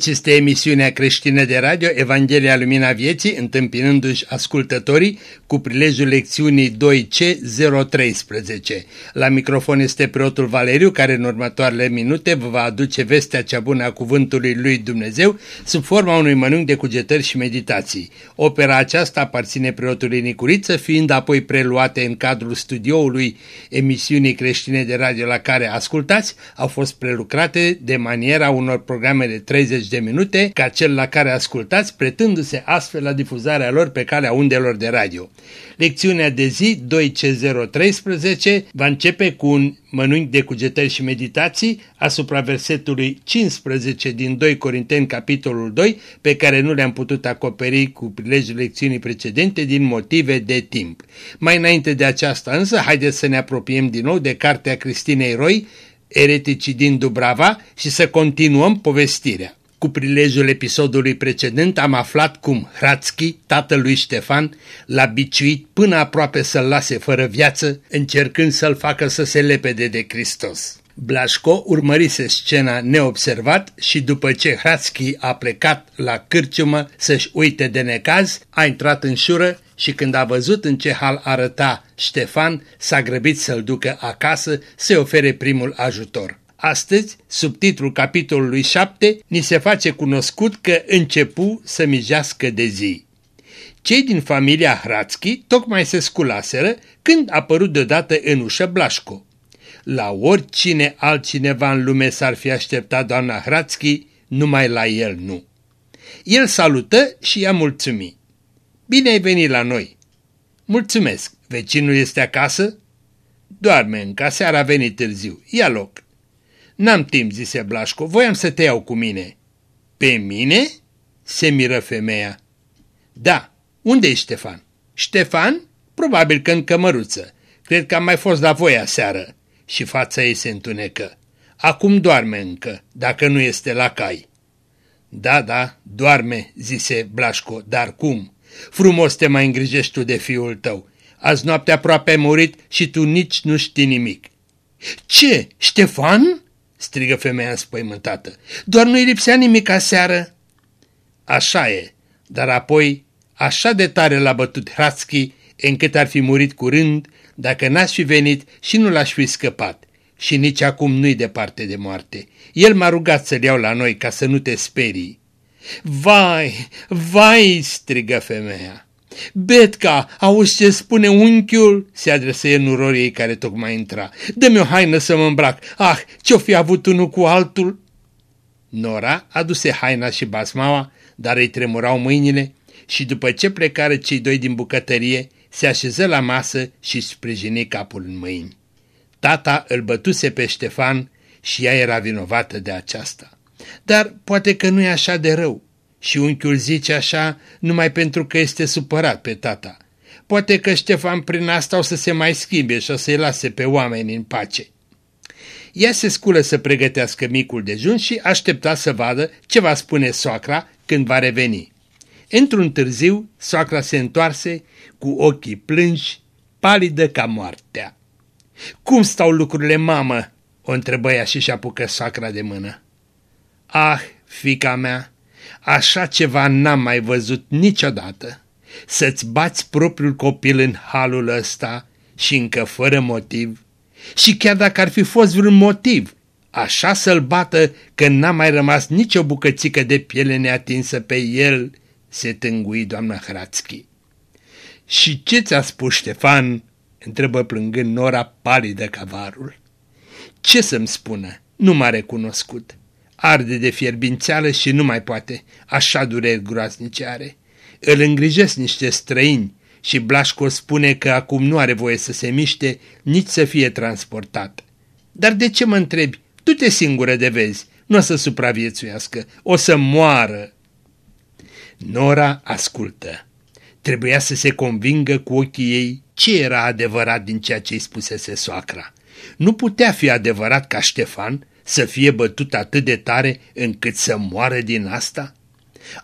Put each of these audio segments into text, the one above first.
Aici este emisiunea creștină de radio Evanghelia Lumina Vieții, întâmpinându-și ascultătorii cu prilejul lecțiunii 2C013. La microfon este preotul Valeriu, care în următoarele minute vă va aduce vestea cea bună a cuvântului lui Dumnezeu sub forma unui mănânc de cugetări și meditații. Opera aceasta aparține preotului Nicuriță, fiind apoi preluate în cadrul studioului emisiunii creștine de radio la care ascultați, au fost prelucrate de maniera unor programe de 30 30 de minute ca cel la care ascultați, pretându-se astfel la difuzarea lor pe calea undelor de radio. Lecțiunea de zi 2C013 va începe cu un mănânc de cugetări și meditații asupra versetului 15 din 2 Corinteni capitolul 2 pe care nu le-am putut acoperi cu prilejul lecțiunii precedente din motive de timp. Mai înainte de aceasta însă, haideți să ne apropiem din nou de cartea Cristinei Roy, Ereticii din Dubrava și să continuăm povestirea. Cu prilejul episodului precedent am aflat cum Hrațchi, tatălui Ștefan, l-a biciuit până aproape să-l lase fără viață, încercând să-l facă să se lepede de Hristos. Blașco urmărise scena neobservat și după ce Hrațchi a plecat la cârciumă să-și uite de necaz, a intrat în șură și când a văzut în ce hal arăta Ștefan, s-a grăbit să-l ducă acasă să-i ofere primul ajutor. Astăzi, sub titlul capitolului 7, ni se face cunoscut că începu să mijească de zi. Cei din familia Hrațchi tocmai se sculaseră când a apărut deodată în ușă Blașco. La oricine altcineva în lume s-ar fi așteptat doamna Hrațchi, numai la el nu. El salută și i-a mulțumit. Bine ai venit la noi! Mulțumesc! Vecinul este acasă? Doarme încă, seara a venit târziu. Ia loc! N-am timp, zise Blașco, voiam să te iau cu mine. Pe mine? Se miră femeia. Da, unde e Ștefan? Ștefan? Probabil că în cămăruță. Cred că am mai fost la voia seară. Și fața ei se întunecă. Acum doarme încă, dacă nu este la cai. Da, da, doarme, zise Blașco, dar cum? Frumos te mai îngrijești tu de fiul tău. Azi noapte aproape ai murit și tu nici nu știi nimic. Ce, Ștefan? Strigă femeia înspăimântată. Doar nu-i lipsea nimic aseară. Așa e, dar apoi așa de tare l-a bătut Hrațchi încât ar fi murit curând dacă n-aș fi venit și nu l-aș fi scăpat. Și nici acum nu-i departe de moarte. El m-a rugat să-l iau la noi ca să nu te sperii. Vai, vai, strigă femeia. Betca, auzi ce spune unchiul? Se adresă el nuroriei care tocmai intra. Dă-mi o haină să mă îmbrac. Ah, ce-o fi avut unul cu altul? Nora aduse haina și basmaua, dar îi tremurau mâinile și după ce plecară cei doi din bucătărie, se așeză la masă și sprijini capul în mâini. Tata îl bătuse pe Ștefan și ea era vinovată de aceasta. Dar poate că nu e așa de rău. Și unchiul zice așa numai pentru că este supărat pe tata. Poate că Ștefan prin asta o să se mai schimbe și o să-i lase pe oameni în pace. Ea se sculă să pregătească micul dejun și aștepta să vadă ce va spune soacra când va reveni. Într-un târziu, soacra se întoarse cu ochii plânși, palidă ca moartea. Cum stau lucrurile, mamă?" o întrebă ea și-și apucă soacra de mână. Ah, fica mea, așa ceva n-am mai văzut niciodată. Să-ți bați propriul copil în halul ăsta și încă fără motiv. Și chiar dacă ar fi fost vreun motiv, așa să-l bată că n-a mai rămas nicio bucățică de piele neatinsă pe el, se tângui doamna Hrațchi. Și ce ți-a spus Ștefan?" întrebă plângând Nora palidă cavarul. Ce să-mi spună? Nu m-a recunoscut arde de fierbințeală și nu mai poate, așa dureri groaznice are. Îl îngrijesc niște străini și Blașco spune că acum nu are voie să se miște, nici să fie transportat. Dar de ce mă întrebi? Tu te singură de vezi, nu o să supraviețuiască, o să moară. Nora ascultă. Trebuia să se convingă cu ochii ei ce era adevărat din ceea ce îi spusese soacra. Nu putea fi adevărat ca Ștefan să fie bătut atât de tare încât să moară din asta?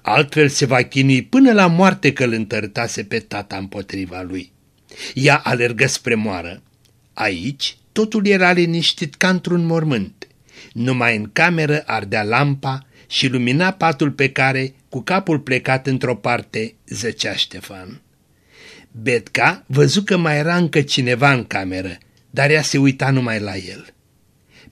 Altfel se va chinui până la moarte că îl întărtase pe tata împotriva lui. Ea alergă spre moară. Aici totul era liniștit ca într-un mormânt. Numai în cameră ardea lampa și lumina patul pe care, cu capul plecat într-o parte, zăcea Ștefan. Betca văzu că mai era încă cineva în cameră, dar ea se uita numai la el.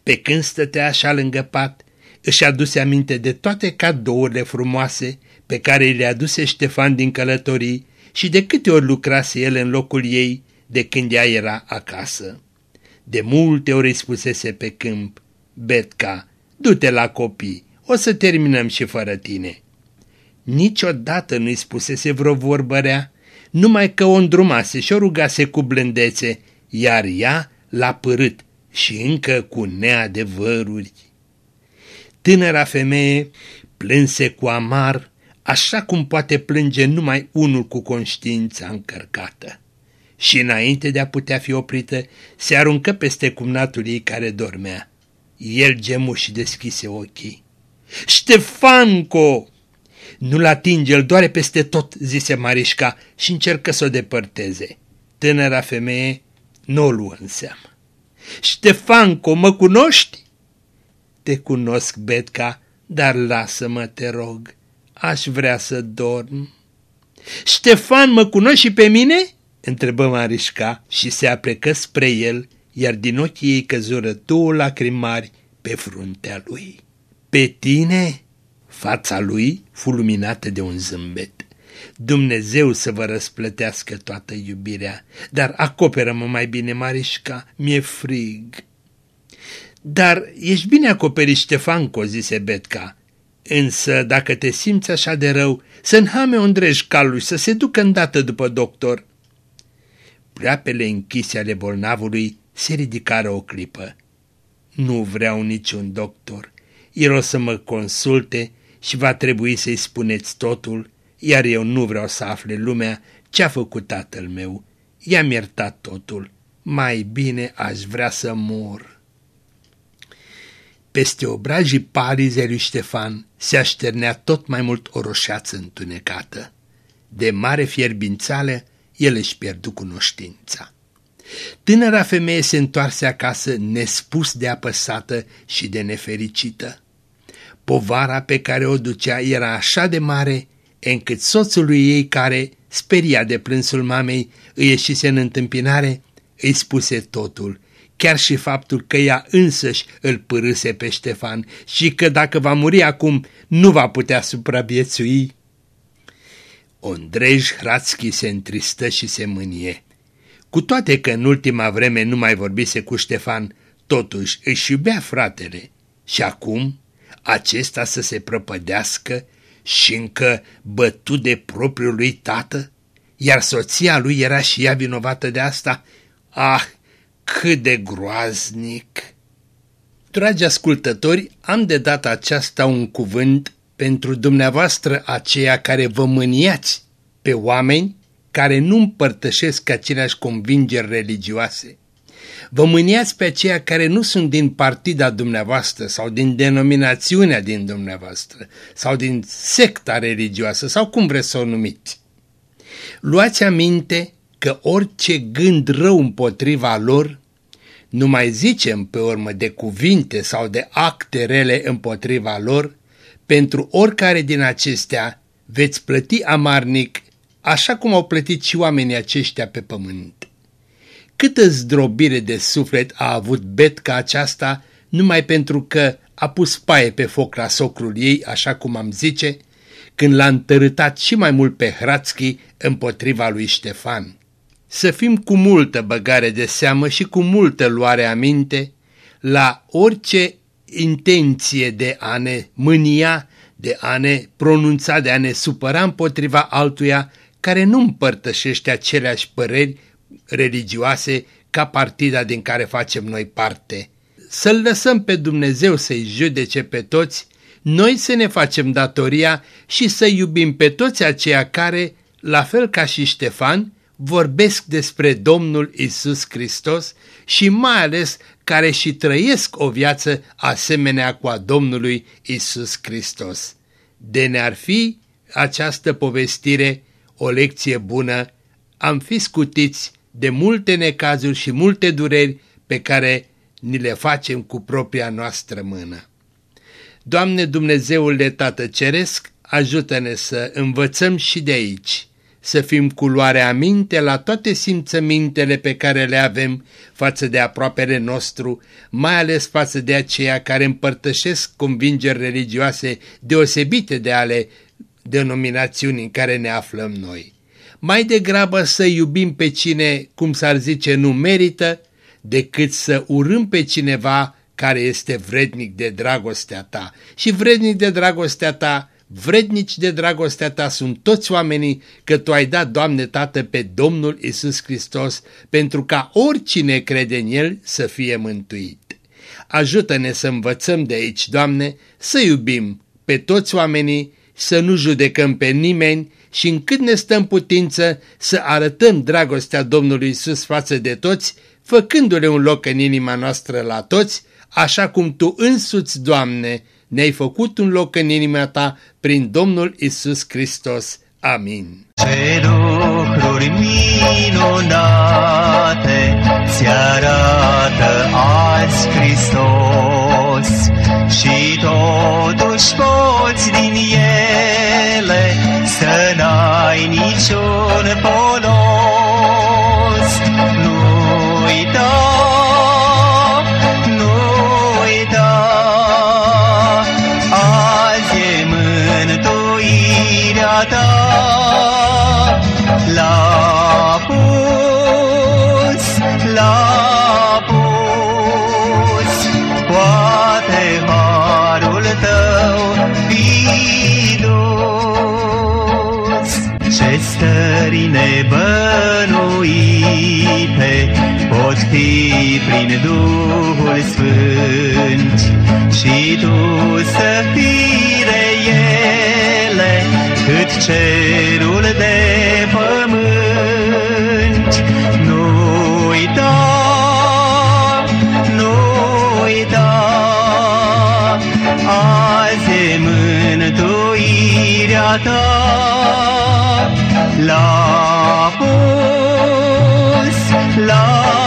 Pe când stătea așa lângă pat, își aduse aminte de toate cadourile frumoase pe care le aduse Ștefan din călătorii și de câte ori lucrase el în locul ei de când ea era acasă. De multe ori îi spusese pe câmp, Betca, du-te la copii, o să terminăm și fără tine. Niciodată nu-i spusese vreo vorbărea, numai că o îndrumase și o rugase cu blândețe, iar ea l-a părât și încă cu neadevăruri. Tânăra femeie plânse cu amar, așa cum poate plânge numai unul cu conștiința încărcată. Și înainte de a putea fi oprită, se aruncă peste cumnatul ei care dormea. El gemu și deschise ochii. Ștefanco! Nu-l atinge, îl doare peste tot, zise Marișca și încercă să o depărteze. Tânăra femeie nu o luă în seamă. Ștefanco, mă cunoști? Te cunosc, Betca, dar lasă-mă, te rog, aș vrea să dorm. Ștefan, mă cunoști și pe mine? întrebă Marișca și se aplecă spre el, iar din ochii ei căzură două lacrimi mari pe fruntea lui. Pe tine? Fața lui fu luminată de un zâmbet. Dumnezeu să vă răsplătească toată iubirea, dar acoperă-mă mai bine, Marișca, mi-e frig. Dar ești bine acoperit, Ștefanco, zise Betca. Însă, dacă te simți așa de rău, să nhame Ondrej calul să se ducă îndată după doctor. Pleapele închise ale bolnavului se ridicară o clipă. Nu vreau niciun doctor. El o să mă consulte și va trebui să-i spuneți totul, iar eu nu vreau să afle lumea ce-a făcut tatăl meu. I-am iertat totul. Mai bine aș vrea să mor. Peste obrajii parize lui Ștefan se așternea tot mai mult o roșeață întunecată. De mare fierbințală, el își pierdu cunoștința. Tânăra femeie se întoarse acasă nespus de apăsată și de nefericită. Povara pe care o ducea era așa de mare, încât soțul lui ei care, speria de plânsul mamei, îi ieșise în întâmpinare, îi spuse totul, chiar și faptul că ea însăși îl părâse pe Ștefan și că dacă va muri acum nu va putea supraviețui. Ondrej Hrațchi se întristă și se mânie. Cu toate că în ultima vreme nu mai vorbise cu Ștefan, totuși își iubea fratele. Și acum acesta să se prăpădească și încă bătut de propriul lui tată? Iar soția lui era și ea vinovată de asta? Ah, cât de groaznic! Dragi ascultători, am de data aceasta un cuvânt pentru dumneavoastră aceia care vă mâniați pe oameni care nu împărtășesc aceleași convingeri religioase. Vă mâniați pe aceia care nu sunt din partida dumneavoastră sau din denominațiunea din dumneavoastră sau din secta religioasă sau cum vreți să o numiți. Luați aminte că orice gând rău împotriva lor, nu mai zicem pe urmă de cuvinte sau de acte rele împotriva lor, pentru oricare din acestea veți plăti amarnic așa cum au plătit și oamenii aceștia pe pământ. Câtă zdrobire de suflet a avut betca aceasta numai pentru că a pus paie pe foc la socrul ei, așa cum am zice, când l-a întărâtat și mai mult pe Hrațchi împotriva lui Ștefan. Să fim cu multă băgare de seamă și cu multă luare aminte la orice intenție de a ne mânia, de a ne pronunța, de a ne supăra împotriva altuia care nu împărtășește aceleași păreri religioase ca partida din care facem noi parte. Să-L lăsăm pe Dumnezeu să-i judece pe toți, noi să ne facem datoria și să iubim pe toți aceia care, la fel ca și Ștefan, vorbesc despre Domnul Isus Hristos și mai ales care și trăiesc o viață asemenea cu a Domnului Isus Hristos. De ne-ar fi această povestire o lecție bună, am fi scutiți de multe necazuri și multe dureri pe care ni le facem cu propria noastră mână. Doamne Dumnezeule Tată Ceresc, ajută-ne să învățăm și de aici, să fim culoare aminte la toate simțămintele pe care le avem față de aproapele nostru, mai ales față de aceia care împărtășesc convingeri religioase deosebite de ale denominațiunii în care ne aflăm noi. Mai degrabă să iubim pe cine, cum s-ar zice, nu merită, decât să urâm pe cineva care este vrednic de dragostea ta. Și vrednic de dragostea ta, vrednici de dragostea ta sunt toți oamenii că tu ai dat, Doamne Tată, pe Domnul Isus Hristos pentru ca oricine crede în El să fie mântuit. Ajută-ne să învățăm de aici, Doamne, să iubim pe toți oamenii, să nu judecăm pe nimeni și încât ne stăm putință să arătăm dragostea Domnului Isus față de toți, făcându-le un loc în inima noastră la toți, așa cum Tu însuți, Doamne, ne-ai făcut un loc în inima Ta prin Domnul Isus Hristos. Amin. Ce lucruri minunate ți arată azi Hristos și totuși poți din ele prin Duhul Sfânt și tu să fii de ele cât cerul de pământ. Nu uita, nu uita, azi e mântuirea ta. La pus, la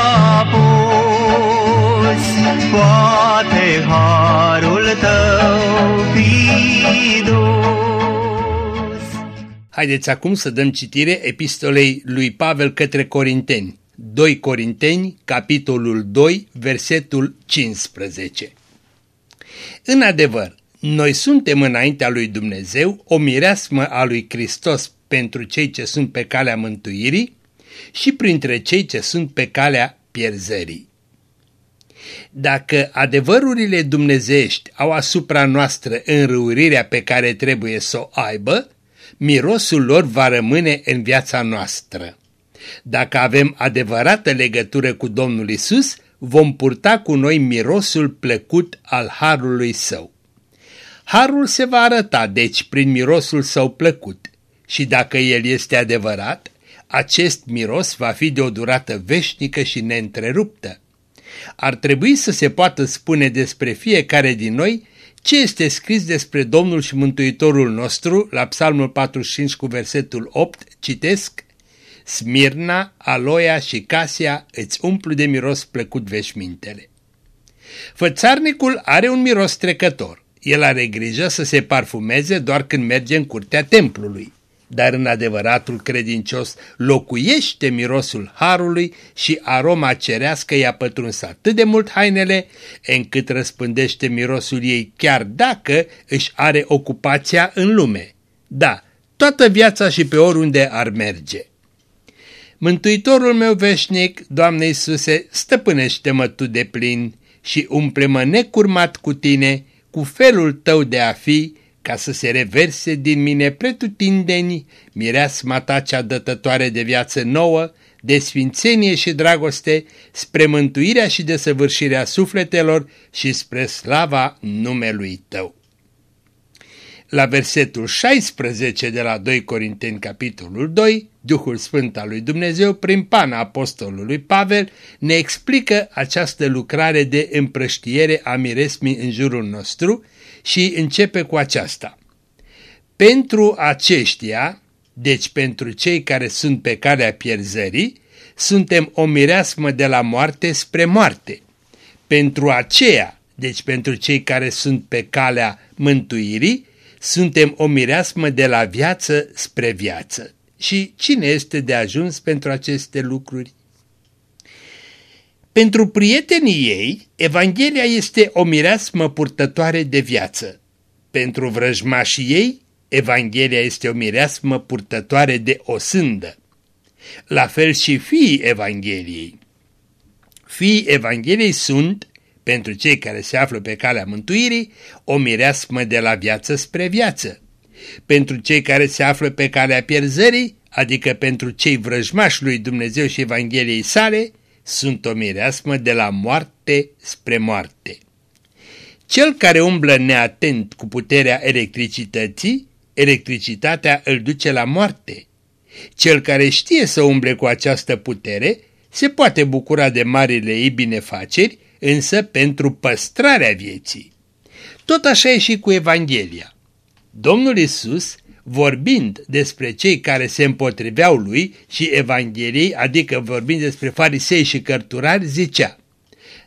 harul tău fi dus. Haideți acum să dăm citire epistolei lui Pavel către Corinteni. 2 Corinteni, capitolul 2, versetul 15. În adevăr, noi suntem înaintea lui Dumnezeu o mireasmă a lui Hristos pentru cei ce sunt pe calea mântuirii și printre cei ce sunt pe calea pierzării. Dacă adevărurile dumnezeiești au asupra noastră înrăurirea pe care trebuie să o aibă, mirosul lor va rămâne în viața noastră. Dacă avem adevărată legătură cu Domnul Isus, vom purta cu noi mirosul plăcut al Harului Său. Harul se va arăta, deci, prin mirosul său plăcut și dacă el este adevărat, acest miros va fi de o durată veșnică și neîntreruptă. Ar trebui să se poată spune despre fiecare din noi ce este scris despre Domnul și Mântuitorul nostru la Psalmul 45 cu versetul 8, citesc Smirna, Aloia și Casia îți umplu de miros plăcut veșmintele. Fățarnicul are un miros trecător. El are grijă să se parfumeze doar când merge în curtea templului. Dar în adevăratul credincios locuiește mirosul harului și aroma cerească i-a pătruns atât de mult hainele, încât răspândește mirosul ei chiar dacă își are ocupația în lume. Da, toată viața și pe oriunde ar merge. Mântuitorul meu veșnic, Doamne Iisuse, stăpânește-mă Tu de plin și umple-mă necurmat cu Tine, cu felul Tău de a fi, ca să se reverse din mine pretutindeni mireasma Ta cea dătătoare de viață nouă, de sfințenie și dragoste, spre mântuirea și desăvârșirea sufletelor și spre slava numelui Tău. La versetul 16 de la 2 Corinteni, capitolul 2, Duhul Sfânt al lui Dumnezeu, prin pana apostolului Pavel, ne explică această lucrare de împrăștiere a miresmii în jurul nostru și începe cu aceasta. Pentru aceștia, deci pentru cei care sunt pe calea pierzării, suntem o mireasmă de la moarte spre moarte. Pentru aceea, deci pentru cei care sunt pe calea mântuirii, suntem o mireasmă de la viață spre viață. Și cine este de ajuns pentru aceste lucruri? Pentru prietenii ei, Evanghelia este o mireasmă purtătoare de viață. Pentru vrăjmașii ei, Evanghelia este o mireasmă purtătoare de o sândă. La fel și fiii Evangheliei. Fiii Evangheliei sunt, pentru cei care se află pe calea mântuirii, o mireasmă de la viață spre viață. Pentru cei care se află pe calea pierzării, adică pentru cei vrăjmași lui Dumnezeu și Evangheliei sale, sunt o mireasmă de la moarte spre moarte. Cel care umblă neatent cu puterea electricității, electricitatea îl duce la moarte. Cel care știe să umble cu această putere se poate bucura de marile ei binefaceri, însă pentru păstrarea vieții. Tot așa e și cu Evanghelia. Domnul Isus, vorbind despre cei care se împotriveau lui și Evangheliei, adică vorbind despre farisei și cărturari, zicea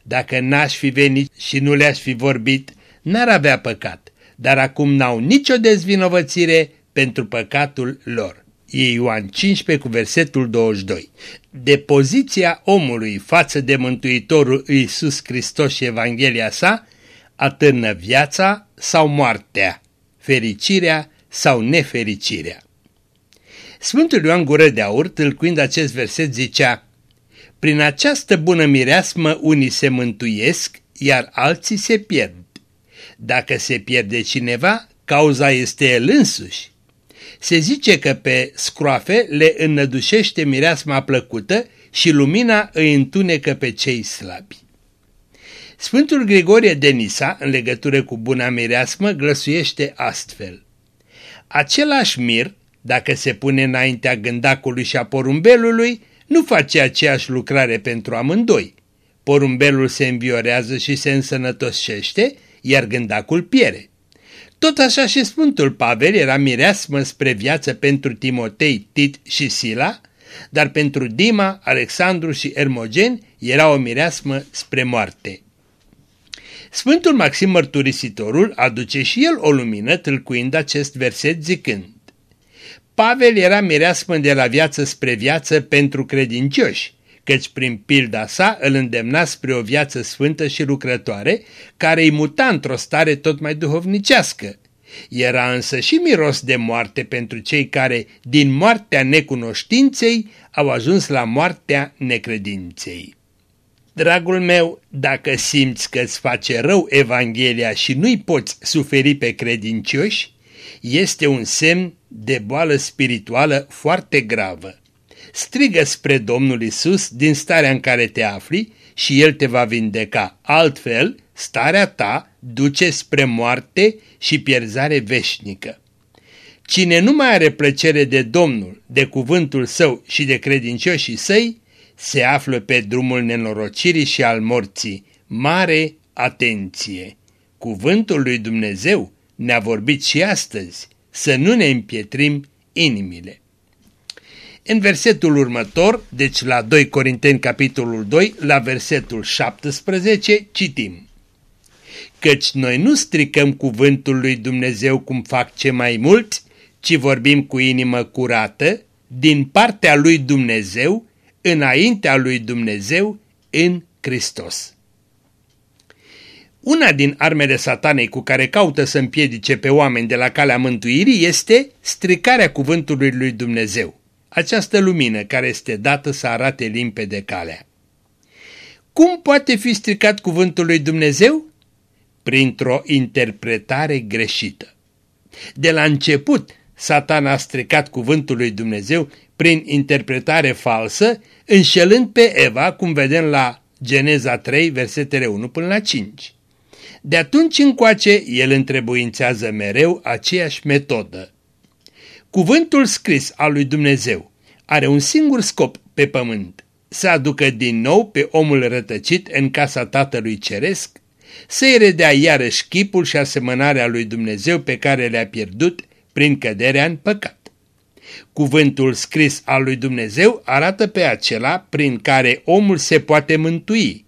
Dacă n-aș fi venit și nu le-aș fi vorbit, n-ar avea păcat, dar acum n-au nicio dezvinovățire pentru păcatul lor. E Ioan 15 cu versetul 22. De poziția omului față de Mântuitorul Iisus Hristos și Evanghelia sa, atârnă viața sau moartea, fericirea sau nefericirea. Sfântul Ioan Gură de Aur, tâlcuind acest verset, zicea Prin această bună mireasmă unii se mântuiesc, iar alții se pierd. Dacă se pierde cineva, cauza este el însuși. Se zice că pe scroafe le înnădușește mireasma plăcută și lumina îi întunecă pe cei slabi. Sfântul Grigorie de Nisa, în legătură cu buna mireasmă, glăsuiește astfel. Același mir, dacă se pune înaintea gândacului și a porumbelului, nu face aceeași lucrare pentru amândoi. Porumbelul se înviorează și se însănătoșește, iar gândacul piere. Tot așa și Sfântul Pavel era mireasmă spre viață pentru Timotei, Tit și Sila, dar pentru Dima, Alexandru și Ermogen era o mireasmă spre moarte. Sfântul Maxim Mărturisitorul aduce și el o lumină tâlcuind acest verset zicând Pavel era mireasmă de la viață spre viață pentru credincioși, căci prin pilda sa îl îndemna spre o viață sfântă și lucrătoare, care îi muta într-o stare tot mai duhovnicească. Era însă și miros de moarte pentru cei care, din moartea necunoștinței, au ajuns la moartea necredinței. Dragul meu, dacă simți că îți face rău Evanghelia și nu-i poți suferi pe credincioși, este un semn de boală spirituală foarte gravă. Strigă spre Domnul Isus din starea în care te afli și El te va vindeca. Altfel, starea ta duce spre moarte și pierzare veșnică. Cine nu mai are plăcere de Domnul, de cuvântul său și de credincioșii săi, se află pe drumul nenorocirii și al morții. Mare atenție! Cuvântul lui Dumnezeu ne-a vorbit și astăzi să nu ne împietrim inimile. În versetul următor, deci la 2 Corinteni capitolul 2, la versetul 17, citim. Căci noi nu stricăm cuvântul lui Dumnezeu cum fac ce mai mulți, ci vorbim cu inimă curată, din partea lui Dumnezeu, înaintea lui Dumnezeu, în Hristos. Una din armele satanei cu care caută să împiedice pe oameni de la calea mântuirii este stricarea cuvântului lui Dumnezeu, această lumină care este dată să arate limpede calea. Cum poate fi stricat cuvântul lui Dumnezeu? Printr-o interpretare greșită. De la început, satana a stricat cuvântul lui Dumnezeu prin interpretare falsă, înșelând pe Eva, cum vedem la Geneza 3, versetele 1 până la 5. De atunci încoace, el întrebuințează mereu aceeași metodă. Cuvântul scris al lui Dumnezeu are un singur scop pe pământ, să aducă din nou pe omul rătăcit în casa Tatălui Ceresc, să-i redea iarăși chipul și asemănarea lui Dumnezeu pe care le-a pierdut prin căderea în păcat. Cuvântul scris al lui Dumnezeu arată pe acela prin care omul se poate mântui,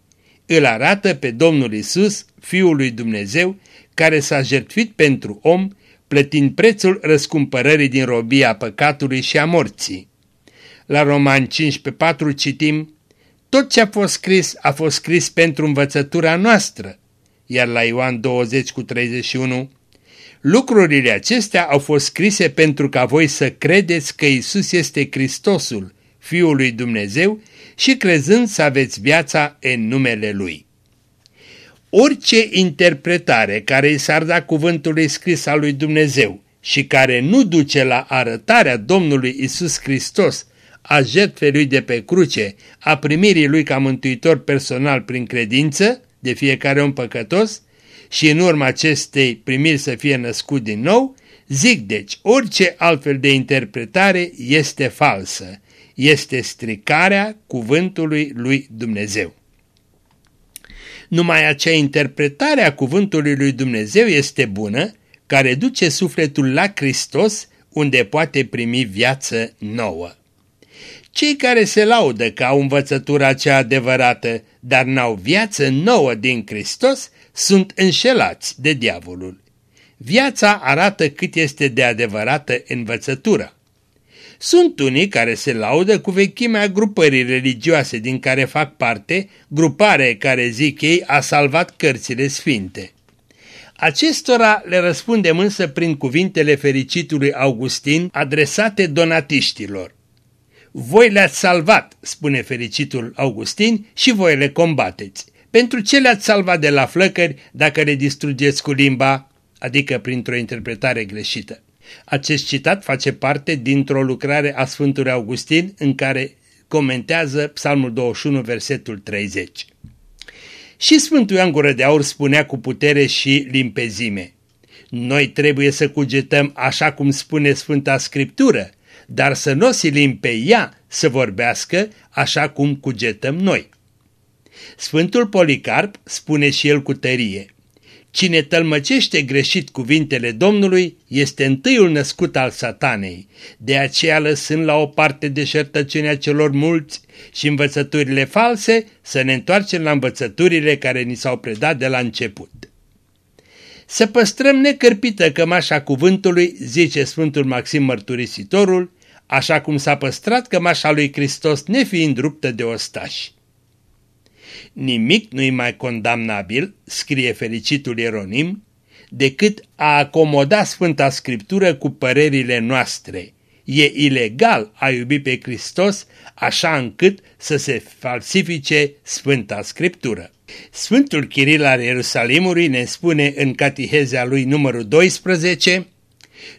îl arată pe Domnul Isus, Fiul lui Dumnezeu, care s-a jertfit pentru om, plătind prețul răscumpărării din robia păcatului și a morții. La Roman 15.4 citim, Tot ce a fost scris a fost scris pentru învățătura noastră, iar la Ioan 20 cu 31, Lucrurile acestea au fost scrise pentru ca voi să credeți că Isus este Hristosul, Fiul lui Dumnezeu, și crezând să aveți viața în numele Lui. Orice interpretare care îi s-ar da cuvântului scris al lui Dumnezeu și care nu duce la arătarea Domnului Isus Hristos a jertfei lui de pe cruce, a primirii lui ca mântuitor personal prin credință de fiecare om păcătos și în urma acestei primiri să fie născut din nou, zic deci, orice altfel de interpretare este falsă, este stricarea cuvântului lui Dumnezeu. Numai acea interpretare a cuvântului lui Dumnezeu este bună, care duce sufletul la Hristos, unde poate primi viață nouă. Cei care se laudă că au învățătura cea adevărată, dar n-au viață nouă din Hristos, sunt înșelați de diavolul. Viața arată cât este de adevărată învățătura. Sunt unii care se laudă cu vechimea grupării religioase din care fac parte, grupare care, zic ei, a salvat cărțile sfinte. Acestora le răspundem însă prin cuvintele fericitului Augustin adresate donatiștilor. Voi le-ați salvat, spune fericitul Augustin, și voi le combateți. Pentru ce le-ați salvat de la flăcări dacă le distrugeți cu limba, adică printr-o interpretare greșită? Acest citat face parte dintr-o lucrare a Sfântului Augustin în care comentează Psalmul 21, versetul 30. Și Sfântul Ioan Gură de Aur spunea cu putere și limpezime. Noi trebuie să cugetăm așa cum spune Sfânta Scriptură, dar să nu o silim pe ea să vorbească așa cum cugetăm noi. Sfântul Policarp spune și el cu tărie, Cine tălmăcește greșit cuvintele Domnului este întâiul născut al satanei, de aceea lăsând la o parte deșertăciunea celor mulți și învățăturile false, să ne întoarcem la învățăturile care ni s-au predat de la început. Să păstrăm necărpită cămașa cuvântului, zice Sfântul Maxim Mărturisitorul, așa cum s-a păstrat cămașa lui Hristos nefiind ruptă de ostași. Nimic nu-i mai condamnabil, scrie fericitul Ieronim, decât a acomoda Sfânta Scriptură cu părerile noastre. E ilegal a iubi pe Hristos așa încât să se falsifice Sfânta Scriptură. Sfântul Chiril al Ierusalimului ne spune în catihezea lui numărul 12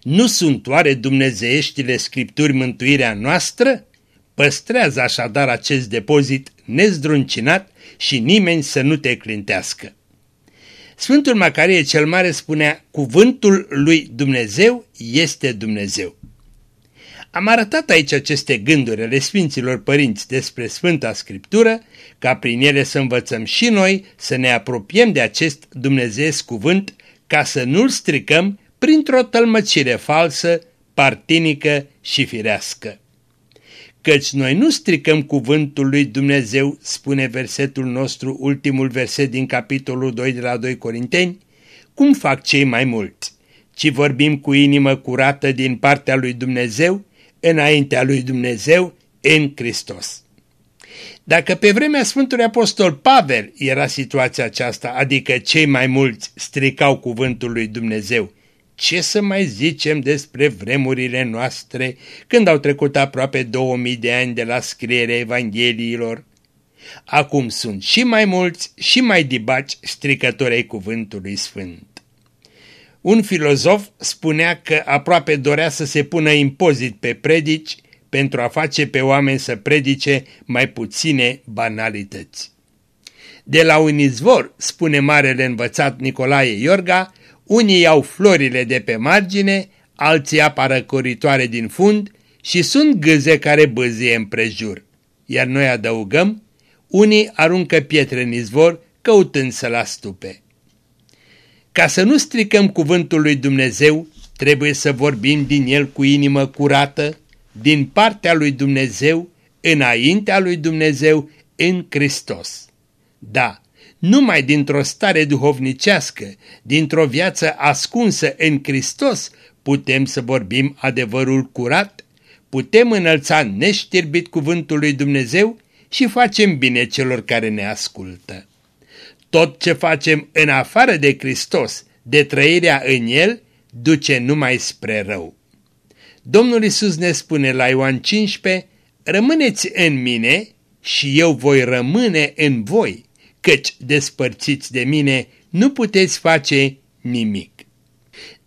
Nu sunt oare dumnezeieștile Scripturi mântuirea noastră? Păstrează așadar acest depozit nezdruncinat și nimeni să nu te clintească. Sfântul Macarie cel Mare spunea, cuvântul lui Dumnezeu este Dumnezeu. Am arătat aici aceste gânduri ale Sfinților Părinți despre Sfânta Scriptură, ca prin ele să învățăm și noi să ne apropiem de acest Dumnezeesc cuvânt, ca să nu-l stricăm printr-o tălmăcire falsă, partinică și firească. Căci noi nu stricăm cuvântul lui Dumnezeu, spune versetul nostru, ultimul verset din capitolul 2 de la 2 Corinteni, cum fac cei mai mulți, ci vorbim cu inimă curată din partea lui Dumnezeu, înaintea lui Dumnezeu, în Hristos. Dacă pe vremea Sfântului Apostol Pavel era situația aceasta, adică cei mai mulți stricau cuvântul lui Dumnezeu, ce să mai zicem despre vremurile noastre, când au trecut aproape 2000 de ani de la scrierea Evangheliilor? Acum sunt și mai mulți și mai dibaci stricători ai cuvântului sfânt. Un filozof spunea că aproape dorea să se pună impozit pe predici pentru a face pe oameni să predice mai puține banalități. De la un izvor, spune marele învățat Nicolae Iorga, unii iau florile de pe margine, alții apa răcoritoare din fund și sunt gâze care băzie împrejur. Iar noi adăugăm, unii aruncă pietre în izvor căutând să-l astupe. Ca să nu stricăm cuvântul lui Dumnezeu, trebuie să vorbim din el cu inimă curată, din partea lui Dumnezeu, înaintea lui Dumnezeu, în Hristos. Da, Numai dintr-o stare duhovnicească, dintr-o viață ascunsă în Hristos, putem să vorbim adevărul curat, putem înălța neștirbit cuvântul lui Dumnezeu și facem bine celor care ne ascultă. Tot ce facem în afară de Hristos, de trăirea în El, duce numai spre rău. Domnul Isus ne spune la Ioan 15, Rămâneți în mine și eu voi rămâne în voi, căci despărțiți de mine nu puteți face nimic.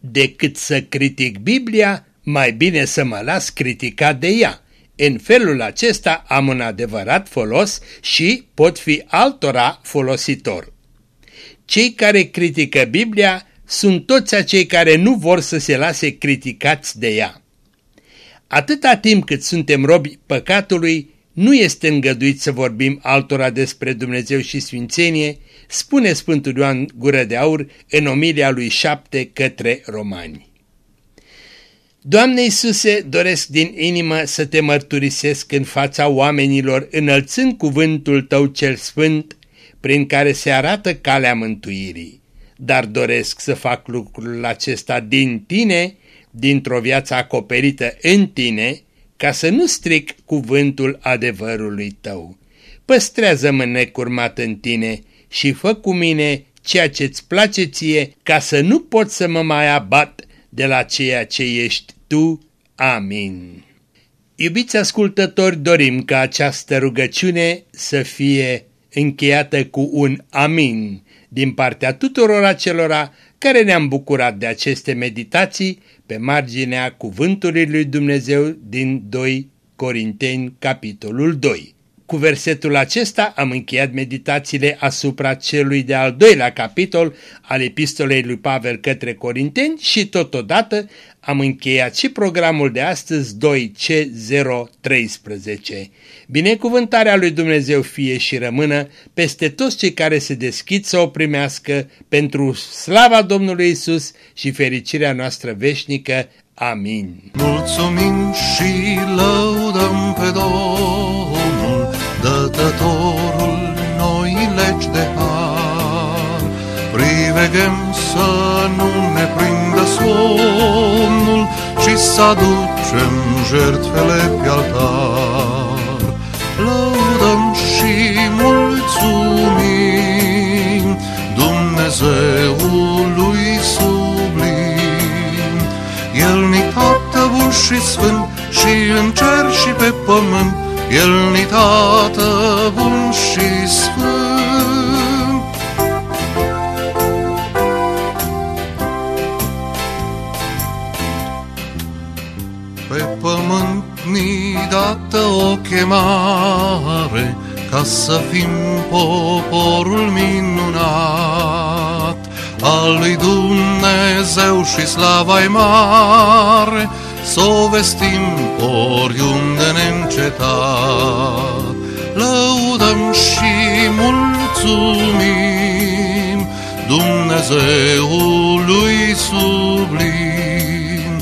Decât să critic Biblia, mai bine să mă las criticat de ea. În felul acesta am un adevărat folos și pot fi altora folositor. Cei care critică Biblia sunt toți acei care nu vor să se lase criticați de ea. Atâta timp cât suntem robi păcatului, nu este îngăduit să vorbim altora despre Dumnezeu și Sfințenie, spune Sfântul Ioan Gură de Aur în omilia lui șapte către romani. Doamne Iisuse, doresc din inimă să te mărturisesc în fața oamenilor, înălțând cuvântul Tău cel sfânt, prin care se arată calea mântuirii. Dar doresc să fac lucrul acesta din Tine, dintr-o viață acoperită în Tine, ca să nu stric cuvântul adevărului Tău. Păstrează-mă necurmat în Tine și fă cu mine ceea ce-ți place ție, ca să nu pot să mă mai abat de la ceea ce ești Tu. Amin. Iubiți ascultători, dorim ca această rugăciune să fie încheiată cu un amin din partea tuturor acelora care ne-am bucurat de aceste meditații pe marginea cuvântului lui Dumnezeu din 2 Corinteni, capitolul 2. Cu versetul acesta am încheiat meditațiile asupra celui de-al doilea capitol al epistolei lui Pavel către Corinteni și totodată am încheiat și programul de astăzi 2C013. Binecuvântarea lui Dumnezeu fie și rămână peste toți cei care se deschid să o primească pentru slava Domnului Isus și fericirea noastră veșnică. Amin. Mulțumim și lăudăm pe Domnul, dătătorul noi legi de har. Priveghem să nu ne prindă somnul și să aducem jertfele pe altar. Lăudăm și mulțumim Dumnezeului sublim. El ni tată bun și sfânt și în cer și pe pământ, El ni tată bun și sfânt. Pe pământ ni dată o chemare ca să fim poporul minunat al lui Dumnezeu și slava mare, să o vestim oriunde neîncetat. Lăudăm și mulțumim Dumnezeului sublim.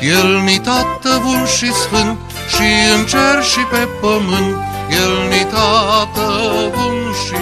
El ni tată bun și sfânt și în cer și pe pământ, El ni tată bun și